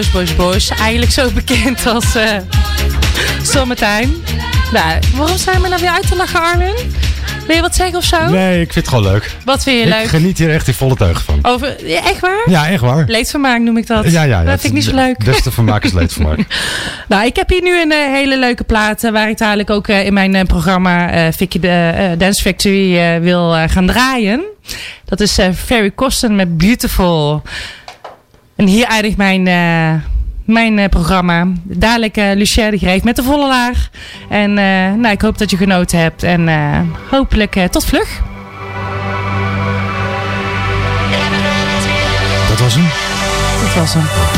Speaker 3: Boys, Boys, Boys.
Speaker 27: Eigenlijk zo bekend als Summertime. Nou, waarom zijn we nou weer uit te lachen, Arlen? Wil je wat zeggen of zo?
Speaker 22: Nee, ik vind het gewoon leuk.
Speaker 27: Wat vind je
Speaker 22: ik
Speaker 27: leuk?
Speaker 22: geniet hier echt in volle teugen van.
Speaker 27: Over, ja, echt waar?
Speaker 22: Ja, echt waar.
Speaker 27: Leedvermaak noem ik dat.
Speaker 22: Ja, ja, ja.
Speaker 27: Dat vind ik niet zo leuk.
Speaker 22: Des te vermaak is leedvermaak.
Speaker 27: Nou, ik heb hier nu een eh, hele leuke plaat eh, waar ik dadelijk ook in mijn programma de Dance Factory wil gaan draaien. Dat is Ferry Corsten met Beautiful. En hier eindigt mijn, eh, mijn eh, programma. Dadelijk eh Lucien de Greef met de volle laag. En nou, ik hoop dat je genoten hebt. En hopelijk tot vlug.
Speaker 22: Dat was hem.
Speaker 27: Dat was hem.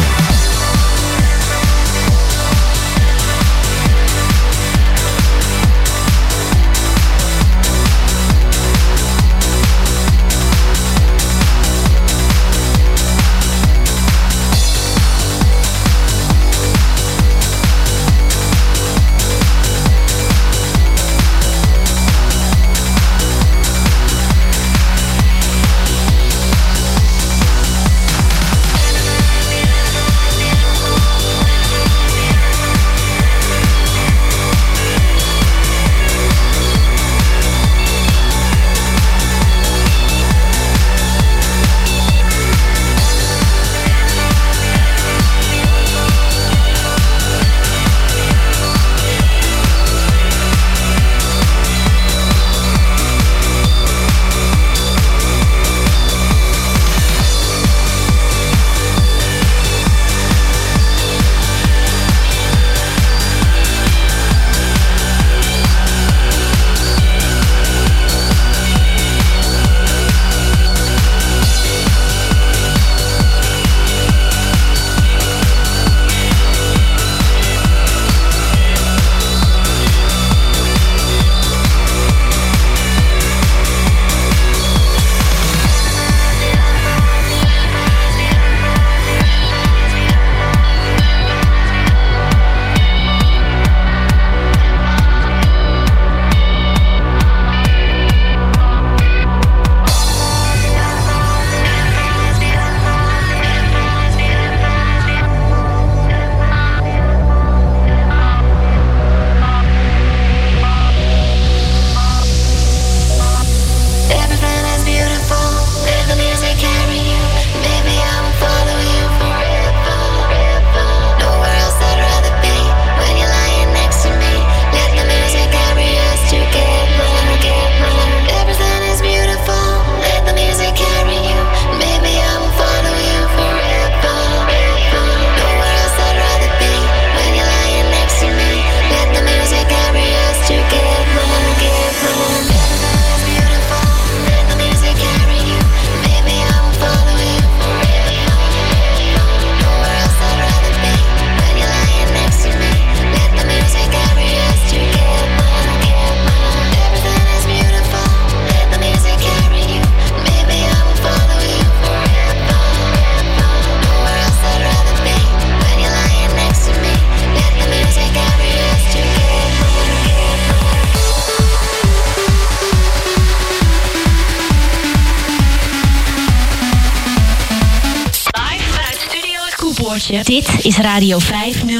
Speaker 23: Dit is Radio 501.